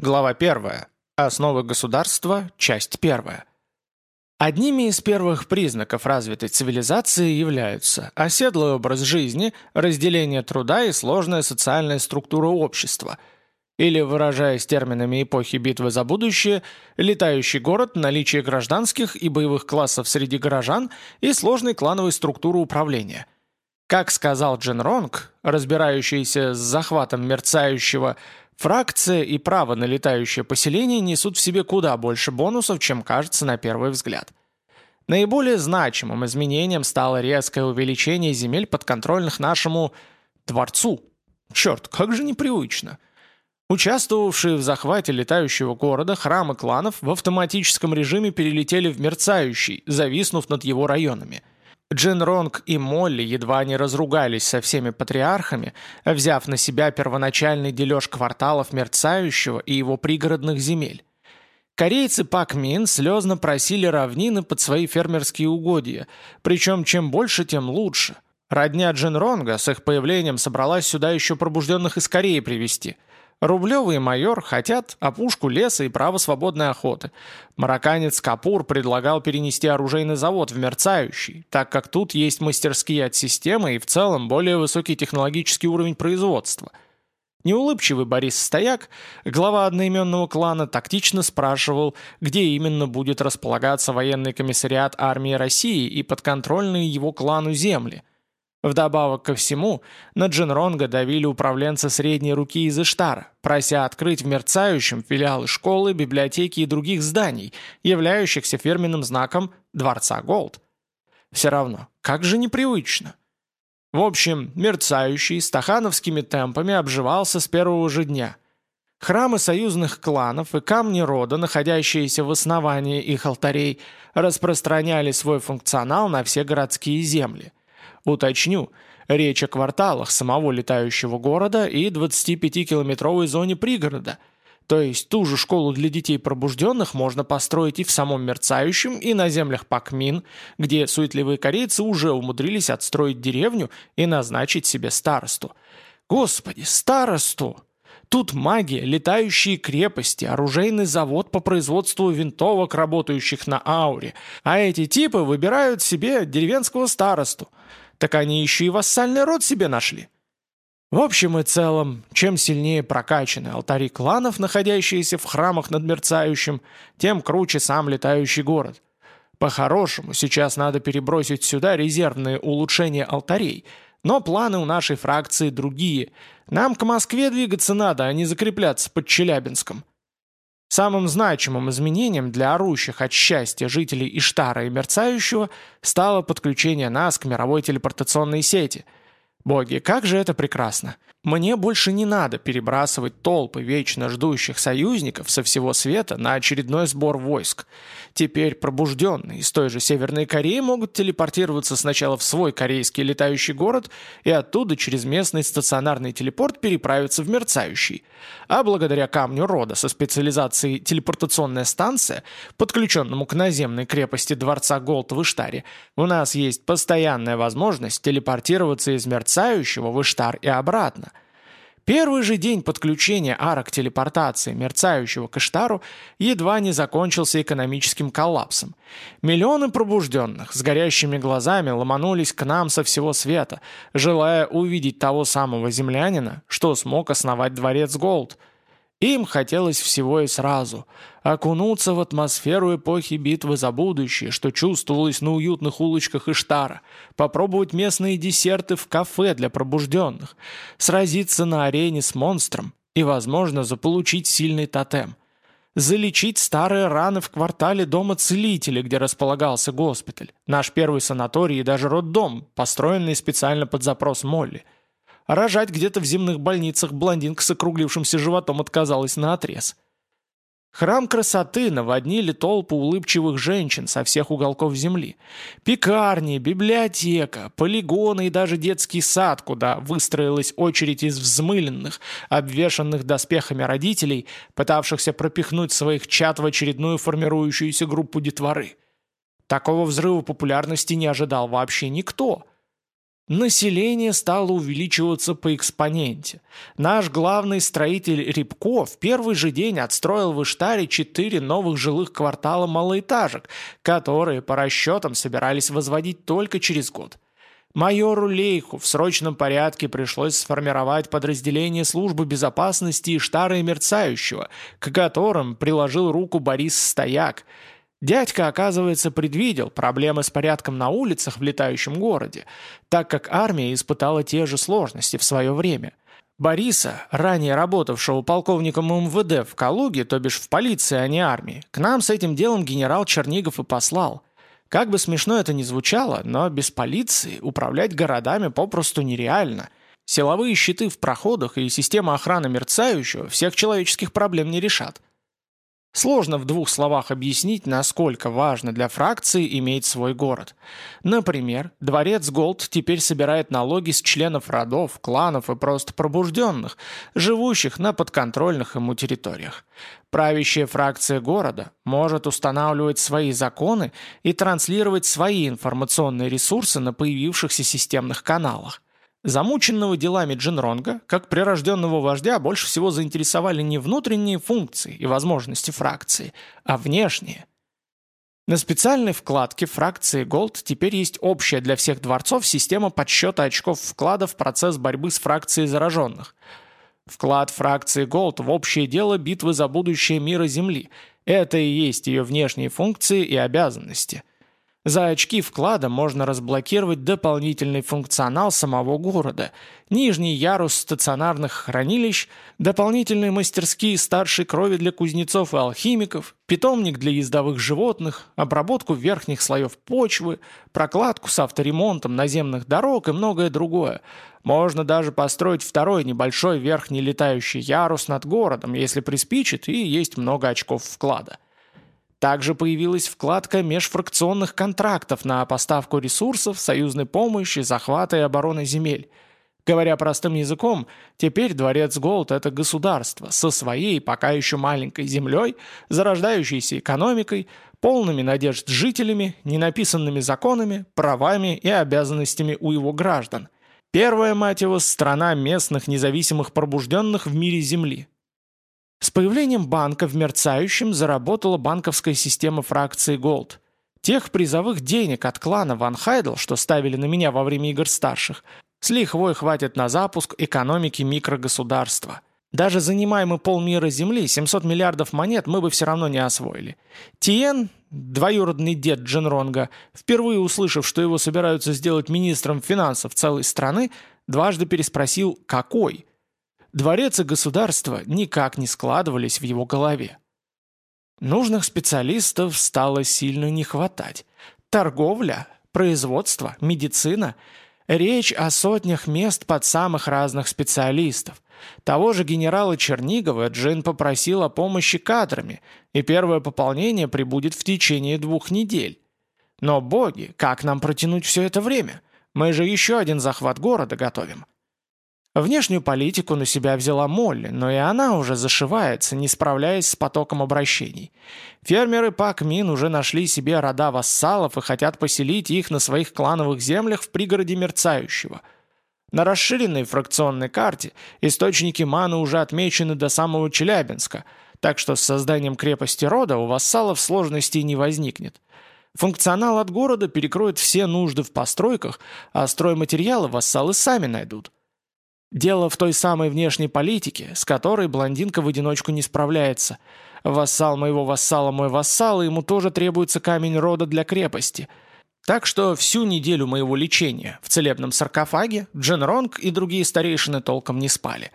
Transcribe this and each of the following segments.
Глава 1. Основы государства. Часть 1. Одними из первых признаков развитой цивилизации являются оседлый образ жизни, разделение труда и сложная социальная структура общества, или, выражаясь терминами эпохи битвы за будущее, летающий город, наличие гражданских и боевых классов среди горожан и сложной клановой структуры управления – как сказал Джин Ронг, разбирающийся с захватом мерцающего Фракция и право на летающее поселение несут в себе куда больше бонусов, чем кажется на первый взгляд. Наиболее значимым изменением стало резкое увеличение земель подконтрольных нашему дворцу. Черт, как же непривычно. Участвовавшие в захвате летающего города храмы кланов в автоматическом режиме перелетели в мерцающий, зависнув над его районами – Джин Ронг и Молли едва не разругались со всеми патриархами, взяв на себя первоначальный дележ кварталов Мерцающего и его пригородных земель. Корейцы Пак Мин слезно просили равнины под свои фермерские угодья, причем чем больше, тем лучше. Родня Джин Ронга с их появлением собралась сюда еще пробужденных из Кореи привести – Рублевый майор хотят опушку леса и право свободной охоты. Марокканец Капур предлагал перенести оружейный завод в Мерцающий, так как тут есть мастерские от системы и в целом более высокий технологический уровень производства. Неулыбчивый Борис Стояк, глава одноименного клана, тактично спрашивал, где именно будет располагаться военный комиссариат армии России и подконтрольные его клану земли – Вдобавок ко всему, на Джинронга давили управленцы средней руки из Иштара, прося открыть в мерцающем филиалы школы, библиотеки и других зданий, являющихся фирменным знаком Дворца Голд. Все равно, как же непривычно. В общем, мерцающий стахановскими темпами обживался с первого же дня. Храмы союзных кланов и камни рода, находящиеся в основании их алтарей, распространяли свой функционал на все городские земли – Уточню, речь о кварталах самого летающего города и 25-километровой зоне пригорода. То есть ту же школу для детей пробужденных можно построить и в самом мерцающем, и на землях Пакмин, где суетливые корейцы уже умудрились отстроить деревню и назначить себе старосту. Господи, старосту! Тут магия, летающие крепости, оружейный завод по производству винтовок, работающих на ауре. А эти типы выбирают себе деревенского старосту. Так они еще и вассальный род себе нашли. В общем и целом, чем сильнее прокачаны алтари кланов, находящиеся в храмах над мерцающим, тем круче сам летающий город. По-хорошему, сейчас надо перебросить сюда резервные улучшения алтарей, но планы у нашей фракции другие. Нам к Москве двигаться надо, а не закрепляться под Челябинском. Самым значимым изменением для орущих от счастья жителей Иштара и Мерцающего стало подключение нас к мировой телепортационной сети. Боги, как же это прекрасно! Мне больше не надо перебрасывать толпы вечно ждущих союзников со всего света на очередной сбор войск. Теперь пробужденные из той же Северной Кореи могут телепортироваться сначала в свой корейский летающий город и оттуда через местный стационарный телепорт переправиться в мерцающий. А благодаря камню рода со специализацией телепортационная станция, подключенному к наземной крепости дворца Голд в Иштаре, у нас есть постоянная возможность телепортироваться из мерцающего в Иштар и обратно. Первый же день подключения арок телепортации мерцающего к Иштару едва не закончился экономическим коллапсом. Миллионы пробужденных с горящими глазами ломанулись к нам со всего света, желая увидеть того самого землянина, что смог основать дворец Голд – им хотелось всего и сразу – окунуться в атмосферу эпохи битвы за будущее, что чувствовалось на уютных улочках Иштара, попробовать местные десерты в кафе для пробужденных, сразиться на арене с монстром и, возможно, заполучить сильный тотем, залечить старые раны в квартале Дома Целителя, где располагался госпиталь, наш первый санаторий и даже роддом, построенный специально под запрос Молли – рожать где-то в земных больницах блондинка с округлившимся животом отказалась на отрез. Храм красоты наводнили толпы улыбчивых женщин со всех уголков земли. Пекарни, библиотека, полигоны и даже детский сад, куда выстроилась очередь из взмыленных, обвешанных доспехами родителей, пытавшихся пропихнуть своих чад в очередную формирующуюся группу детворы. Такого взрыва популярности не ожидал вообще никто – Население стало увеличиваться по экспоненте. Наш главный строитель Рябко в первый же день отстроил в Иштаре четыре новых жилых квартала малоэтажек, которые, по расчетам, собирались возводить только через год. Майору Лейху в срочном порядке пришлось сформировать подразделение службы безопасности Иштара и Мерцающего, к которым приложил руку Борис Стояк – Дядька, оказывается, предвидел проблемы с порядком на улицах в летающем городе, так как армия испытала те же сложности в свое время. Бориса, ранее работавшего полковником МВД в Калуге, то бишь в полиции, а не армии, к нам с этим делом генерал Чернигов и послал. Как бы смешно это ни звучало, но без полиции управлять городами попросту нереально. Силовые щиты в проходах и система охраны мерцающего всех человеческих проблем не решат. Сложно в двух словах объяснить, насколько важно для фракции иметь свой город. Например, дворец Голд теперь собирает налоги с членов родов, кланов и просто пробужденных, живущих на подконтрольных ему территориях. Правящая фракция города может устанавливать свои законы и транслировать свои информационные ресурсы на появившихся системных каналах. Замученного делами Джинронга, как прирожденного вождя, больше всего заинтересовали не внутренние функции и возможности фракции, а внешние. На специальной вкладке фракции Gold теперь есть общая для всех дворцов система подсчета очков вклада в процесс борьбы с фракцией зараженных. Вклад фракции Gold в общее дело битвы за будущее мира Земли. Это и есть ее внешние функции и обязанности – за очки вклада можно разблокировать дополнительный функционал самого города, нижний ярус стационарных хранилищ, дополнительные мастерские старшей крови для кузнецов и алхимиков, питомник для ездовых животных, обработку верхних слоев почвы, прокладку с авторемонтом наземных дорог и многое другое. Можно даже построить второй небольшой верхний летающий ярус над городом, если приспичит и есть много очков вклада. Также появилась вкладка межфракционных контрактов на поставку ресурсов, союзной помощи, захвата и обороны земель. Говоря простым языком, теперь Дворец Голд – это государство со своей пока еще маленькой землей, зарождающейся экономикой, полными надежд жителями, ненаписанными законами, правами и обязанностями у его граждан. Первая, мать его, страна местных независимых пробужденных в мире Земли. С появлением банка в мерцающем заработала банковская система фракции Gold. Тех призовых денег от клана Ван Хайдл, что ставили на меня во время игр старших, с лихвой хватит на запуск экономики микрогосударства. Даже занимаемый полмира Земли, 700 миллиардов монет мы бы все равно не освоили. Тиен, двоюродный дед Дженронга, впервые услышав, что его собираются сделать министром финансов целой страны, дважды переспросил «какой?», Дворец и государство никак не складывались в его голове. Нужных специалистов стало сильно не хватать. Торговля, производство, медицина. Речь о сотнях мест под самых разных специалистов. Того же генерала Чернигова Джин попросил о помощи кадрами, и первое пополнение прибудет в течение двух недель. Но боги, как нам протянуть все это время? Мы же еще один захват города готовим. Внешнюю политику на себя взяла Молли, но и она уже зашивается, не справляясь с потоком обращений. Фермеры Пак Мин уже нашли себе рода вассалов и хотят поселить их на своих клановых землях в пригороде Мерцающего. На расширенной фракционной карте источники маны уже отмечены до самого Челябинска, так что с созданием крепости рода у вассалов сложностей не возникнет. Функционал от города перекроет все нужды в постройках, а стройматериалы вассалы сами найдут. Дело в той самой внешней политике, с которой блондинка в одиночку не справляется. Вассал моего вассала мой вассал, ему тоже требуется камень рода для крепости. Так что всю неделю моего лечения в целебном саркофаге Джен Ронг и другие старейшины толком не спали.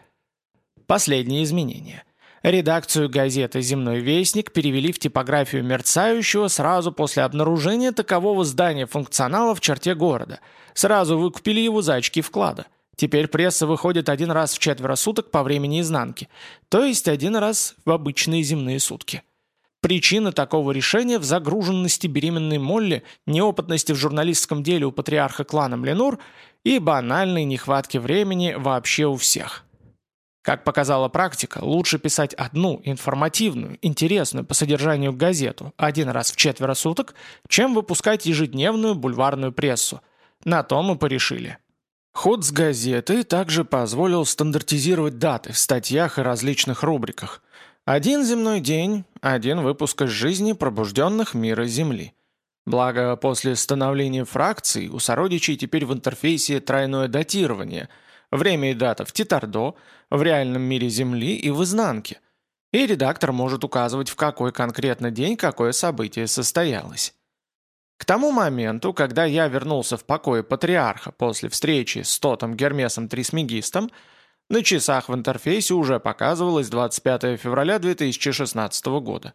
Последнее изменение. Редакцию газеты «Земной вестник» перевели в типографию мерцающего сразу после обнаружения такового здания функционала в черте города. Сразу выкупили его за очки вклада. Теперь пресса выходит один раз в четверо суток по времени изнанки, то есть один раз в обычные земные сутки. Причина такого решения в загруженности беременной Молли, неопытности в журналистском деле у патриарха клана Мленур и банальной нехватке времени вообще у всех. Как показала практика, лучше писать одну информативную, интересную по содержанию газету один раз в четверо суток, чем выпускать ежедневную бульварную прессу. На то мы порешили. Ход с газеты также позволил стандартизировать даты в статьях и различных рубриках. Один земной день, один выпуск из жизни пробужденных мира Земли. Благо, после становления фракций у сородичей теперь в интерфейсе тройное датирование, время и дата в Титардо, в реальном мире Земли и в изнанке. И редактор может указывать, в какой конкретно день какое событие состоялось. К тому моменту, когда я вернулся в покое патриарха после встречи с Тотом Гермесом Трисмегистом, на часах в интерфейсе уже показывалось 25 февраля 2016 года.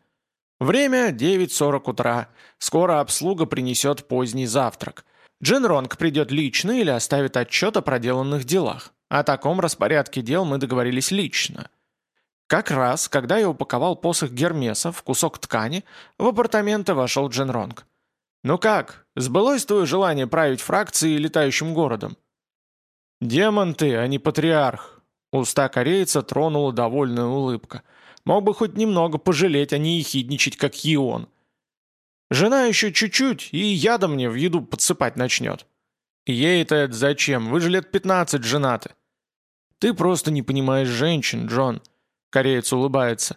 Время 9.40 утра. Скоро обслуга принесет поздний завтрак. Джин Ронг придет лично или оставит отчет о проделанных делах. О таком распорядке дел мы договорились лично. Как раз, когда я упаковал посох Гермеса в кусок ткани, в апартаменты вошел Джин Ронг. «Ну как, сбылось твое желание править фракцией летающим городом?» «Демон ты, а не патриарх!» Уста корейца тронула довольная улыбка. «Мог бы хоть немного пожалеть, а не ехидничать, как Ион. Жена еще чуть-чуть, и яда мне в еду подсыпать начнет». «Ей-то это зачем? Вы же лет пятнадцать женаты». «Ты просто не понимаешь женщин, Джон», — кореец улыбается.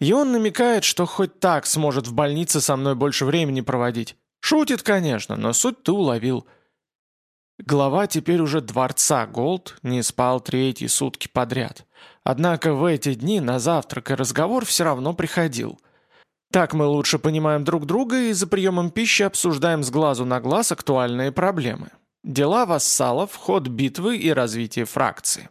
«И он намекает, что хоть так сможет в больнице со мной больше времени проводить. Шутит, конечно, но суть ты уловил. Глава теперь уже дворца Голд не спал третьи сутки подряд. Однако в эти дни на завтрак и разговор все равно приходил. Так мы лучше понимаем друг друга и за приемом пищи обсуждаем с глазу на глаз актуальные проблемы. Дела вассалов, ход битвы и развитие фракции.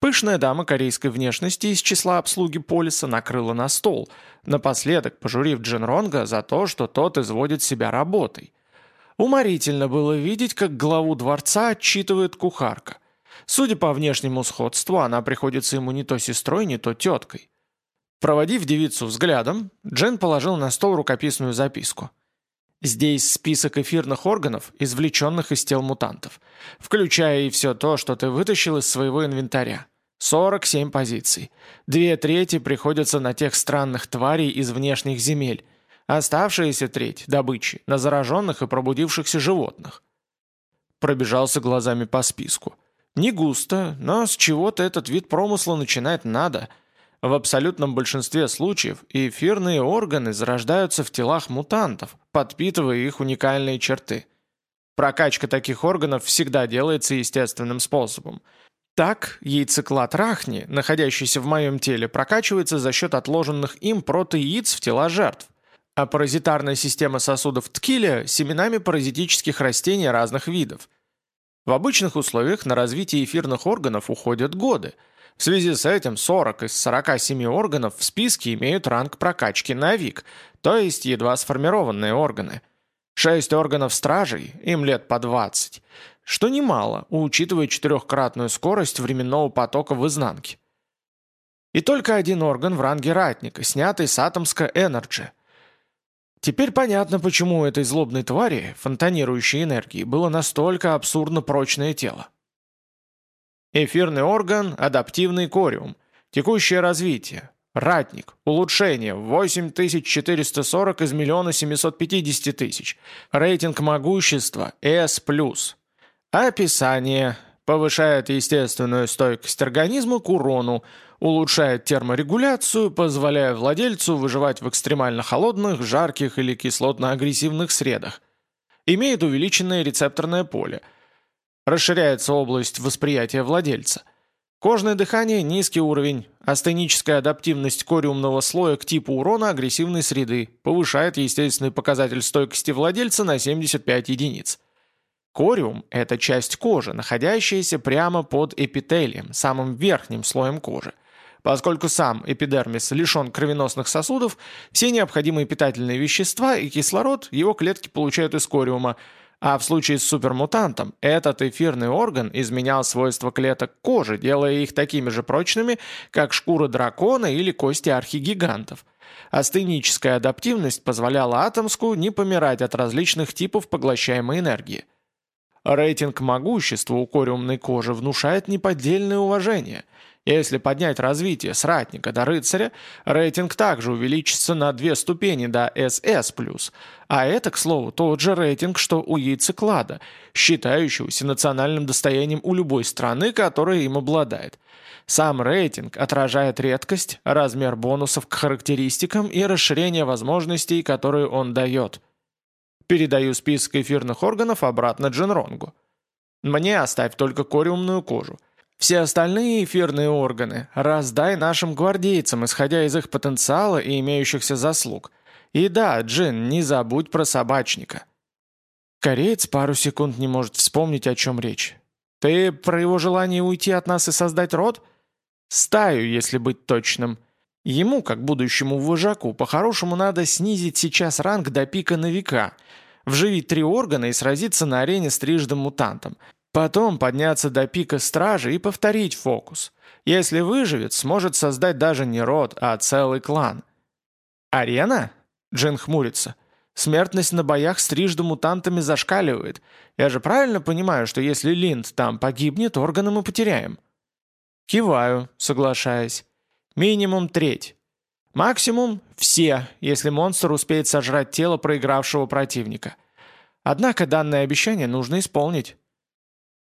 Пышная дама корейской внешности из числа обслуги полиса накрыла на стол, напоследок пожурив Джин Ронга за то, что тот изводит себя работой. Уморительно было видеть, как главу дворца отчитывает кухарка. Судя по внешнему сходству, она приходится ему не то сестрой, не то теткой. Проводив девицу взглядом, Джен положил на стол рукописную записку. Здесь список эфирных органов, извлеченных из тел мутантов, включая и все то, что ты вытащил из своего инвентаря. 47 позиций. Две трети приходятся на тех странных тварей из внешних земель. Оставшаяся треть – добычи, на зараженных и пробудившихся животных. Пробежался глазами по списку. Не густо, но с чего-то этот вид промысла начинать надо – в абсолютном большинстве случаев эфирные органы зарождаются в телах мутантов, подпитывая их уникальные черты. Прокачка таких органов всегда делается естественным способом. Так, яйцеклад рахни, находящийся в моем теле, прокачивается за счет отложенных им протеяиц в тела жертв, а паразитарная система сосудов ткиля – семенами паразитических растений разных видов. В обычных условиях на развитие эфирных органов уходят годы – в связи с этим 40 из 47 органов в списке имеют ранг прокачки новик, то есть едва сформированные органы. Шесть органов стражей, им лет по 20, что немало, учитывая четырехкратную скорость временного потока в изнанке. И только один орган в ранге ратника, снятый с Атомска Энерджи. Теперь понятно, почему у этой злобной твари, фонтанирующей энергии, было настолько абсурдно прочное тело. Эфирный орган – адаптивный кориум. Текущее развитие. Ратник. Улучшение. 8440 из миллиона 750 тысяч. Рейтинг могущества – S+. Описание. Повышает естественную стойкость организма к урону, улучшает терморегуляцию, позволяя владельцу выживать в экстремально холодных, жарких или кислотно-агрессивных средах. Имеет увеличенное рецепторное поле – Расширяется область восприятия владельца. Кожное дыхание – низкий уровень. Астеническая адаптивность кориумного слоя к типу урона агрессивной среды повышает естественный показатель стойкости владельца на 75 единиц. Кориум – это часть кожи, находящаяся прямо под эпителием, самым верхним слоем кожи. Поскольку сам эпидермис лишен кровеносных сосудов, все необходимые питательные вещества и кислород его клетки получают из кориума – а в случае с супермутантом этот эфирный орган изменял свойства клеток кожи, делая их такими же прочными, как шкура дракона или кости архигигантов. Астеническая адаптивность позволяла Атомску не помирать от различных типов поглощаемой энергии. Рейтинг могущества у кориумной кожи внушает неподдельное уважение. Если поднять развитие с ратника до рыцаря, рейтинг также увеличится на две ступени до СС+. А это, к слову, тот же рейтинг, что у яйцеклада, считающегося национальным достоянием у любой страны, которая им обладает. Сам рейтинг отражает редкость, размер бонусов к характеристикам и расширение возможностей, которые он дает. Передаю список эфирных органов обратно Джинронгу. Мне оставь только кориумную кожу. Все остальные эфирные органы раздай нашим гвардейцам, исходя из их потенциала и имеющихся заслуг. И да, Джин, не забудь про собачника. Кореец пару секунд не может вспомнить, о чем речь. Ты про его желание уйти от нас и создать род? Стаю, если быть точным. Ему, как будущему вожаку, по-хорошему надо снизить сейчас ранг до пика на века, вживить три органа и сразиться на арене с трижды мутантом – Потом подняться до пика стражи и повторить фокус. Если выживет, сможет создать даже не род, а целый клан. «Арена?» — Джин хмурится. «Смертность на боях с трижды мутантами зашкаливает. Я же правильно понимаю, что если Линд там погибнет, органы мы потеряем?» Киваю, соглашаясь. «Минимум треть. Максимум – все, если монстр успеет сожрать тело проигравшего противника. Однако данное обещание нужно исполнить».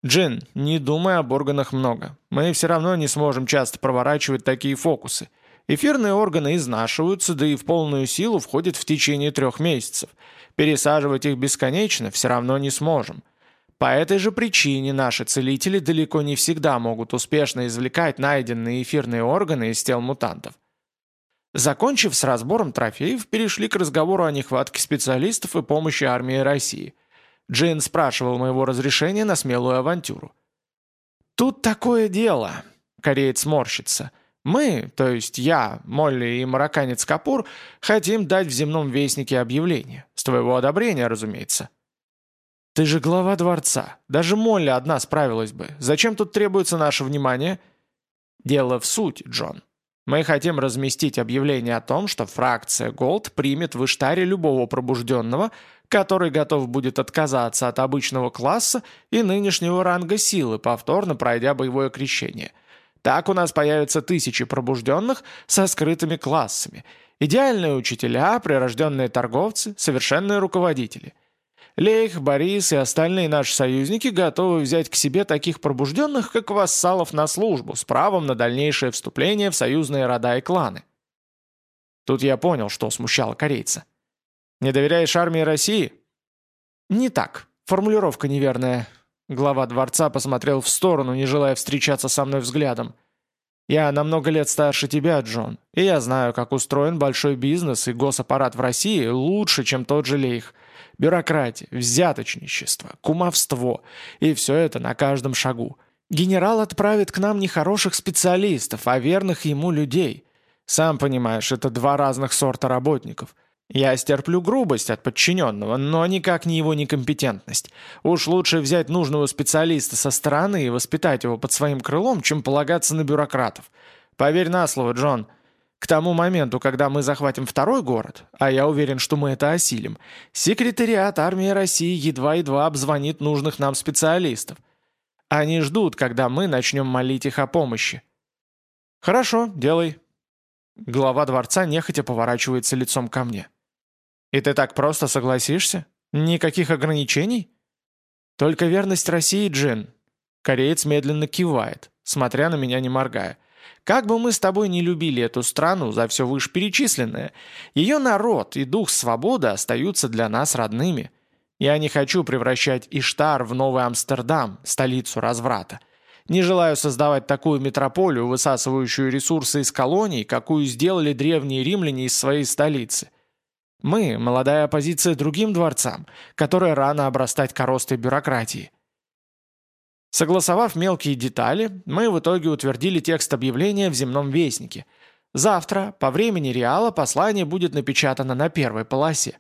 «Джин, не думай об органах много. Мы все равно не сможем часто проворачивать такие фокусы. Эфирные органы изнашиваются, да и в полную силу входят в течение трех месяцев. Пересаживать их бесконечно все равно не сможем. По этой же причине наши целители далеко не всегда могут успешно извлекать найденные эфирные органы из тел мутантов. Закончив с разбором трофеев, перешли к разговору о нехватке специалистов и помощи армии России – Джин спрашивал моего разрешения на смелую авантюру. «Тут такое дело», — кореец морщится. «Мы, то есть я, Молли и марокканец Капур, хотим дать в земном вестнике объявление. С твоего одобрения, разумеется». «Ты же глава дворца. Даже Молли одна справилась бы. Зачем тут требуется наше внимание?» «Дело в суть, Джон. Мы хотим разместить объявление о том, что фракция Голд примет в Иштаре любого пробужденного, который готов будет отказаться от обычного класса и нынешнего ранга силы, повторно пройдя боевое крещение. Так у нас появятся тысячи пробужденных со скрытыми классами. Идеальные учителя, прирожденные торговцы, совершенные руководители. Лейх, Борис и остальные наши союзники готовы взять к себе таких пробужденных, как вассалов на службу, с правом на дальнейшее вступление в союзные рода и кланы. Тут я понял, что смущало корейца. Не доверяешь армии России?» «Не так. Формулировка неверная». Глава дворца посмотрел в сторону, не желая встречаться со мной взглядом. «Я намного лет старше тебя, Джон, и я знаю, как устроен большой бизнес и госаппарат в России лучше, чем тот же Лейх. Бюрократия, взяточничество, кумовство, и все это на каждом шагу. Генерал отправит к нам не хороших специалистов, а верных ему людей. Сам понимаешь, это два разных сорта работников». Я стерплю грубость от подчиненного, но никак не его некомпетентность. Уж лучше взять нужного специалиста со стороны и воспитать его под своим крылом, чем полагаться на бюрократов. Поверь на слово, Джон. К тому моменту, когда мы захватим второй город, а я уверен, что мы это осилим, секретариат армии России едва-едва обзвонит нужных нам специалистов. Они ждут, когда мы начнем молить их о помощи. Хорошо, делай. Глава дворца нехотя поворачивается лицом ко мне. И ты так просто согласишься? Никаких ограничений? Только верность России, Джин. Кореец медленно кивает, смотря на меня не моргая. Как бы мы с тобой не любили эту страну за все вышеперечисленное, ее народ и дух свободы остаются для нас родными. Я не хочу превращать Иштар в Новый Амстердам, столицу разврата. Не желаю создавать такую метрополию, высасывающую ресурсы из колоний, какую сделали древние римляне из своей столицы. Мы – молодая оппозиция другим дворцам, которая рано обрастать коростой бюрократии. Согласовав мелкие детали, мы в итоге утвердили текст объявления в земном вестнике. Завтра, по времени Реала, послание будет напечатано на первой полосе.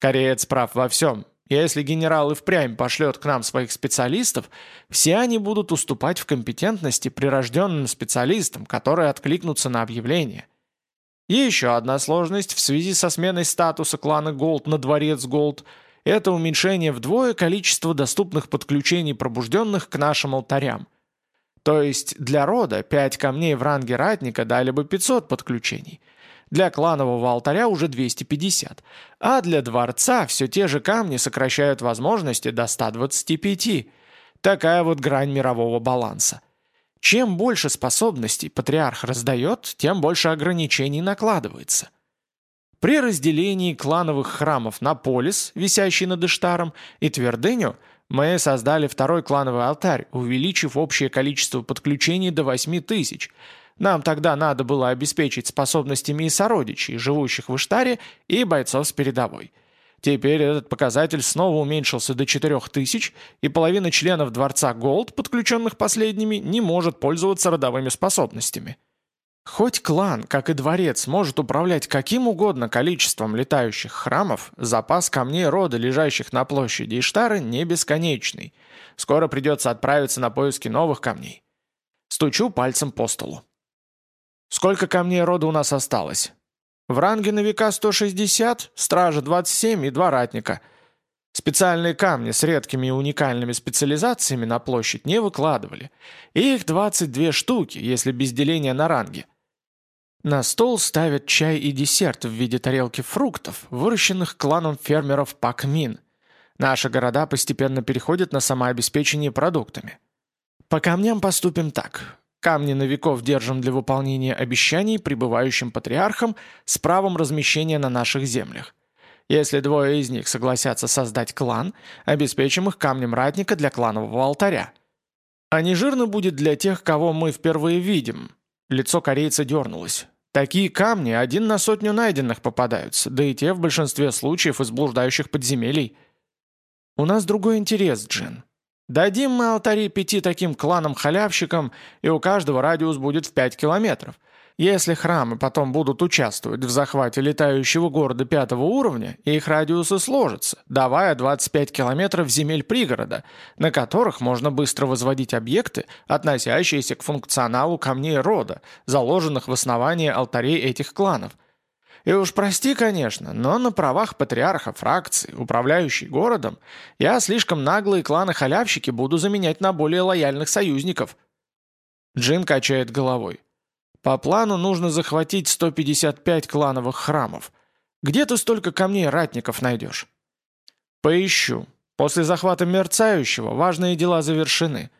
Кореец прав во всем. Если генерал и впрямь пошлет к нам своих специалистов, все они будут уступать в компетентности прирожденным специалистам, которые откликнутся на объявление. И еще одна сложность в связи со сменой статуса клана Голд на дворец Голд – это уменьшение вдвое количества доступных подключений пробужденных к нашим алтарям. То есть для рода 5 камней в ранге ратника дали бы 500 подключений. Для кланового алтаря уже 250. А для дворца все те же камни сокращают возможности до 125. Такая вот грань мирового баланса. Чем больше способностей патриарх раздает, тем больше ограничений накладывается. При разделении клановых храмов на полис, висящий над Иштаром, и твердыню, мы создали второй клановый алтарь, увеличив общее количество подключений до 8 тысяч. Нам тогда надо было обеспечить способностями и сородичей, живущих в Иштаре, и бойцов с передовой. Теперь этот показатель снова уменьшился до 4000, и половина членов Дворца Голд, подключенных последними, не может пользоваться родовыми способностями. Хоть клан, как и дворец, может управлять каким угодно количеством летающих храмов, запас камней рода, лежащих на площади Иштары, не бесконечный. Скоро придется отправиться на поиски новых камней. Стучу пальцем по столу. Сколько камней рода у нас осталось? В ранге на века 160, стража 27 и два ратника. Специальные камни с редкими и уникальными специализациями на площадь не выкладывали. Их 22 штуки, если без деления на ранге. На стол ставят чай и десерт в виде тарелки фруктов, выращенных кланом фермеров Пакмин. Наши города постепенно переходят на самообеспечение продуктами. По камням поступим так. Камни новиков держим для выполнения обещаний прибывающим патриархам с правом размещения на наших землях. Если двое из них согласятся создать клан, обеспечим их камнем ратника для кланового алтаря. А не жирно будет для тех, кого мы впервые видим. Лицо корейца дернулось. Такие камни один на сотню найденных попадаются, да и те в большинстве случаев из блуждающих подземелий. У нас другой интерес, Джин. Дадим мы алтари пяти таким кланам-халявщикам, и у каждого радиус будет в пять километров – если храмы потом будут участвовать в захвате летающего города пятого уровня, их радиусы сложатся, давая 25 километров земель пригорода, на которых можно быстро возводить объекты, относящиеся к функционалу камней рода, заложенных в основании алтарей этих кланов. И уж прости, конечно, но на правах патриарха фракции, управляющей городом, я слишком наглые кланы-халявщики буду заменять на более лояльных союзников. Джин качает головой. По плану нужно захватить 155 клановых храмов. Где ты столько камней ратников найдешь? Поищу. После захвата Мерцающего важные дела завершены.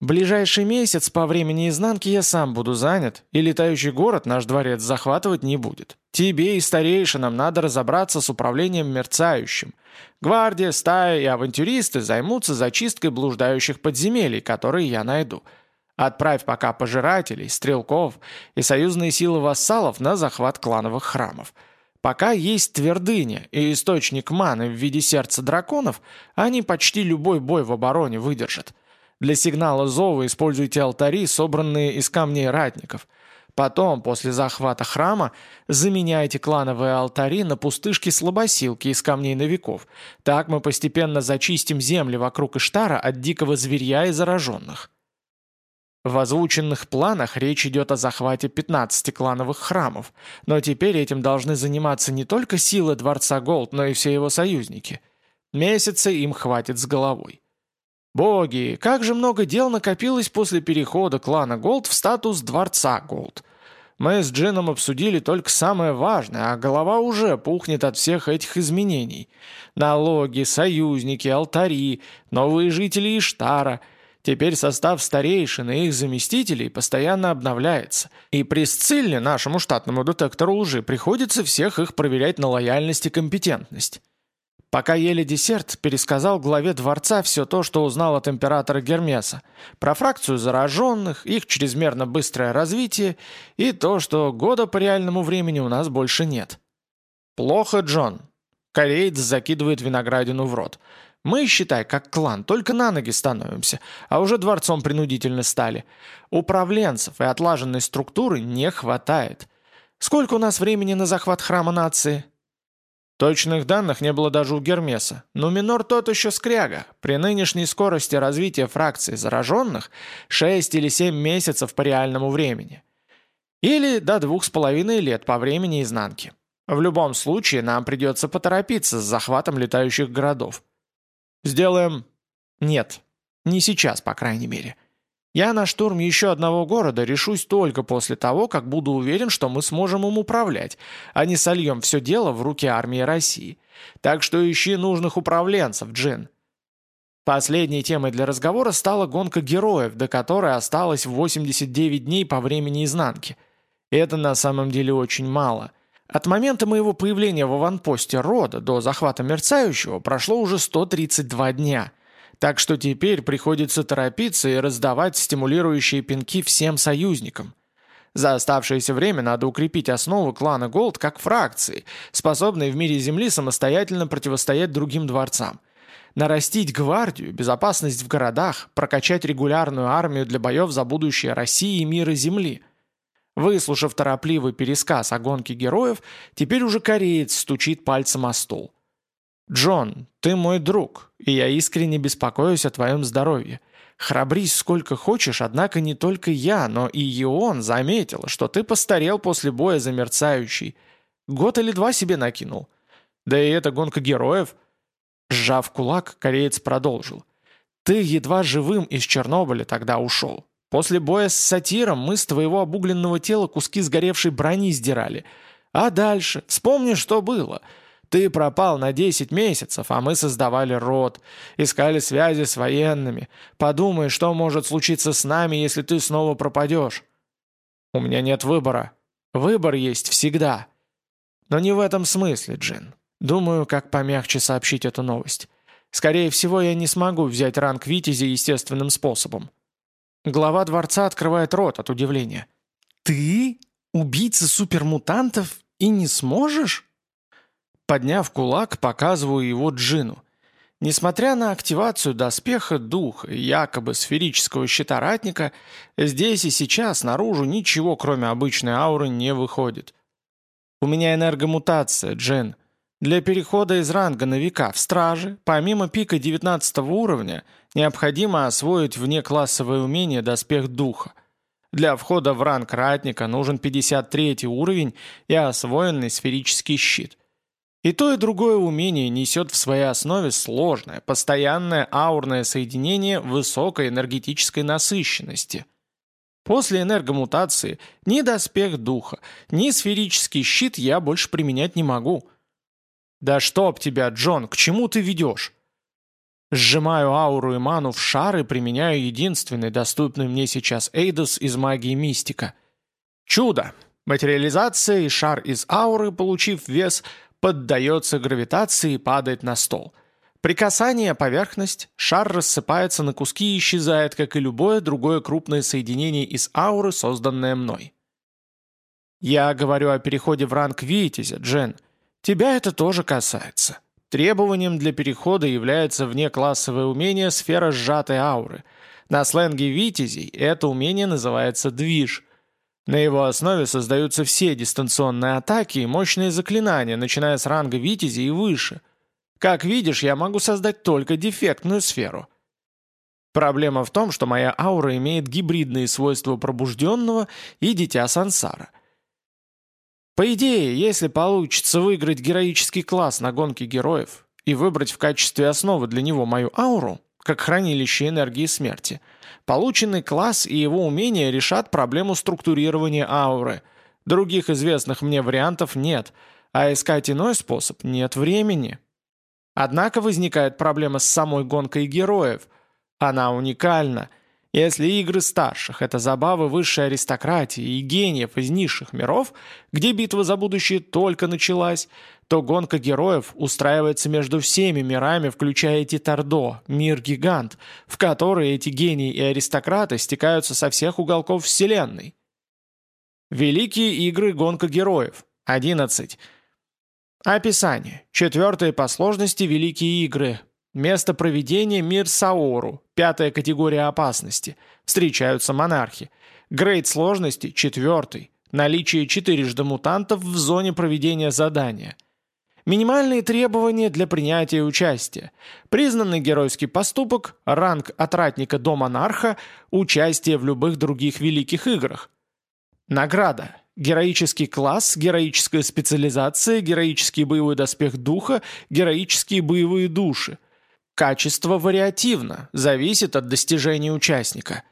Ближайший месяц по времени изнанки я сам буду занят, и летающий город наш дворец захватывать не будет. Тебе и старейшинам надо разобраться с управлением Мерцающим. Гвардия, стая и авантюристы займутся зачисткой блуждающих подземелий, которые я найду – Отправь пока пожирателей, стрелков и союзные силы вассалов на захват клановых храмов. Пока есть твердыня и источник маны в виде сердца драконов, они почти любой бой в обороне выдержат. Для сигнала зова используйте алтари, собранные из камней ратников. Потом, после захвата храма, заменяйте клановые алтари на пустышки-слабосилки из камней новиков. Так мы постепенно зачистим земли вокруг Иштара от дикого зверья и зараженных. В озвученных планах речь идет о захвате 15 клановых храмов, но теперь этим должны заниматься не только силы Дворца Голд, но и все его союзники. Месяца им хватит с головой. Боги, как же много дел накопилось после перехода клана Голд в статус Дворца Голд. Мы с Джином обсудили только самое важное, а голова уже пухнет от всех этих изменений. Налоги, союзники, алтари, новые жители Иштара — Теперь состав старейшин и их заместителей постоянно обновляется, и при Сцилле, нашему штатному детектору лжи, приходится всех их проверять на лояльность и компетентность. Пока ели десерт, пересказал главе дворца все то, что узнал от императора Гермеса, про фракцию зараженных, их чрезмерно быстрое развитие и то, что года по реальному времени у нас больше нет. «Плохо, Джон», — кореец закидывает виноградину в рот. Мы, считай, как клан, только на ноги становимся, а уже дворцом принудительно стали. Управленцев и отлаженной структуры не хватает. Сколько у нас времени на захват храма нации?» Точных данных не было даже у Гермеса, но Минор тот еще скряга. При нынешней скорости развития фракции зараженных 6 или 7 месяцев по реальному времени. Или до двух с половиной лет по времени изнанки. В любом случае нам придется поторопиться с захватом летающих городов. «Сделаем...» «Нет. Не сейчас, по крайней мере. Я на штурм еще одного города решусь только после того, как буду уверен, что мы сможем им управлять, а не сольем все дело в руки армии России. Так что ищи нужных управленцев, Джин. Последней темой для разговора стала гонка героев, до которой осталось 89 дней по времени изнанки. Это на самом деле очень мало. От момента моего появления в аванпосте рода до захвата мерцающего прошло уже 132 дня. Так что теперь приходится торопиться и раздавать стимулирующие пинки всем союзникам. За оставшееся время надо укрепить основу клана Голд как фракции, способной в мире Земли самостоятельно противостоять другим дворцам. Нарастить гвардию, безопасность в городах, прокачать регулярную армию для боев за будущее России и мира Земли. Выслушав торопливый пересказ о гонке героев, теперь уже кореец стучит пальцем о стол. «Джон, ты мой друг, и я искренне беспокоюсь о твоем здоровье. Храбрись сколько хочешь, однако не только я, но и Ион заметил, что ты постарел после боя за мерцающий. Год или два себе накинул. Да и эта гонка героев. Сжав кулак, кореец продолжил. Ты едва живым из Чернобыля тогда ушел. После боя с сатиром мы с твоего обугленного тела куски сгоревшей брони сдирали. А дальше? Вспомни, что было. — ты пропал на 10 месяцев, а мы создавали род, искали связи с военными. Подумай, что может случиться с нами, если ты снова пропадешь. У меня нет выбора. Выбор есть всегда. Но не в этом смысле, Джин. Думаю, как помягче сообщить эту новость. Скорее всего, я не смогу взять ранг Витязи естественным способом. Глава дворца открывает рот от удивления. «Ты? Убийца супермутантов? И не сможешь?» Подняв кулак, показываю его Джину. Несмотря на активацию доспеха духа и якобы сферического щита ратника, здесь и сейчас наружу ничего, кроме обычной ауры, не выходит. У меня энергомутация, Джин. Для перехода из ранга на века в страже, помимо пика 19 уровня, необходимо освоить внеклассовое умение доспех духа. Для входа в ранг ратника нужен 53 уровень и освоенный сферический щит. И то, и другое умение несет в своей основе сложное, постоянное аурное соединение высокой энергетической насыщенности. После энергомутации ни доспех духа, ни сферический щит я больше применять не могу. «Да чтоб тебя, Джон, к чему ты ведешь?» Сжимаю ауру и ману в шар и применяю единственный доступный мне сейчас Эйдос из магии мистика. Чудо! Материализация и шар из ауры, получив вес, поддается гравитации и падает на стол. При касании поверхность, шар рассыпается на куски и исчезает, как и любое другое крупное соединение из ауры, созданное мной. Я говорю о переходе в ранг Витязя, Джен. Тебя это тоже касается. Требованием для перехода является внеклассовое умение сфера сжатой ауры. На сленге Витязей это умение называется движ – на его основе создаются все дистанционные атаки и мощные заклинания, начиная с ранга Витязи и выше. Как видишь, я могу создать только дефектную сферу. Проблема в том, что моя аура имеет гибридные свойства пробужденного и дитя сансара. По идее, если получится выиграть героический класс на гонке героев и выбрать в качестве основы для него мою ауру, как хранилище энергии смерти – Полученный класс и его умения решат проблему структурирования ауры. Других известных мне вариантов нет, а искать иной способ нет времени. Однако возникает проблема с самой гонкой героев. Она уникальна. Если игры старших – это забавы высшей аристократии и гениев из низших миров, где битва за будущее только началась, то гонка героев устраивается между всеми мирами, включая Титардо, мир-гигант, в который эти гении и аристократы стекаются со всех уголков Вселенной. Великие игры гонка героев. 11. Описание. Четвертые по сложности Великие игры. Место проведения мир Саору. Пятая категория опасности. Встречаются монархи. Грейд сложности – четвертый. Наличие четырежды мутантов в зоне проведения задания – Минимальные требования для принятия участия. Признанный геройский поступок, ранг от ратника до монарха, участие в любых других великих играх. Награда. Героический класс, героическая специализация, героический боевой доспех духа, героические боевые души. Качество вариативно, зависит от достижения участника.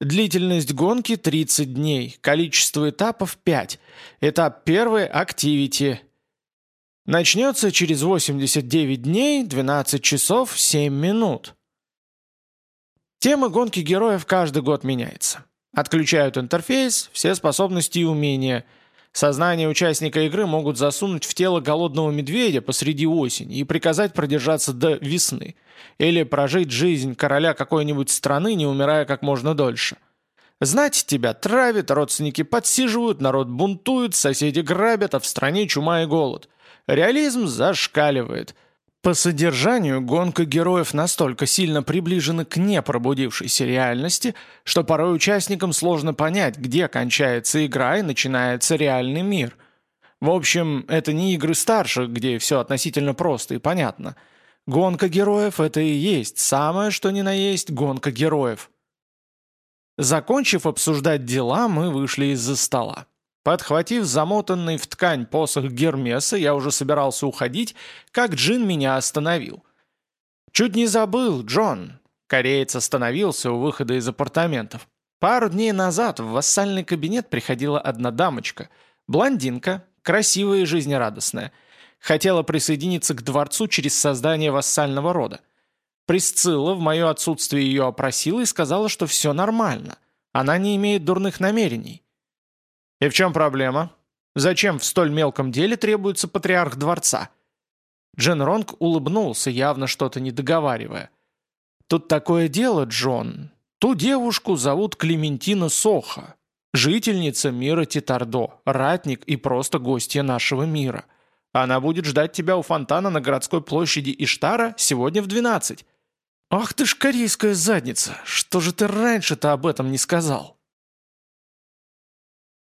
Длительность гонки 30 дней, количество этапов 5. Этап первый – активити. Начнется через 89 дней, 12 часов, 7 минут. Тема гонки героев каждый год меняется. Отключают интерфейс, все способности и умения. Сознание участника игры могут засунуть в тело голодного медведя посреди осени и приказать продержаться до весны. Или прожить жизнь короля какой-нибудь страны, не умирая как можно дольше. Знать тебя травит, родственники подсиживают, народ бунтует, соседи грабят, а в стране чума и голод. Реализм зашкаливает. По содержанию гонка героев настолько сильно приближена к непробудившейся реальности, что порой участникам сложно понять, где кончается игра и начинается реальный мир. В общем, это не игры старших, где все относительно просто и понятно. Гонка героев — это и есть самое, что ни на есть гонка героев. Закончив обсуждать дела, мы вышли из-за стола. Подхватив замотанный в ткань посох Гермеса, я уже собирался уходить, как Джин меня остановил. «Чуть не забыл, Джон!» Кореец остановился у выхода из апартаментов. Пару дней назад в вассальный кабинет приходила одна дамочка. Блондинка, красивая и жизнерадостная. Хотела присоединиться к дворцу через создание вассального рода. Присцилла в мое отсутствие ее опросила и сказала, что все нормально. Она не имеет дурных намерений. «И в чем проблема? Зачем в столь мелком деле требуется патриарх дворца?» Джен Ронг улыбнулся, явно что-то не договаривая. «Тут такое дело, Джон. Ту девушку зовут Клементина Соха, жительница мира Титардо, ратник и просто гостья нашего мира. Она будет ждать тебя у фонтана на городской площади Иштара сегодня в 12. Ах ты ж корейская задница, что же ты раньше-то об этом не сказал?»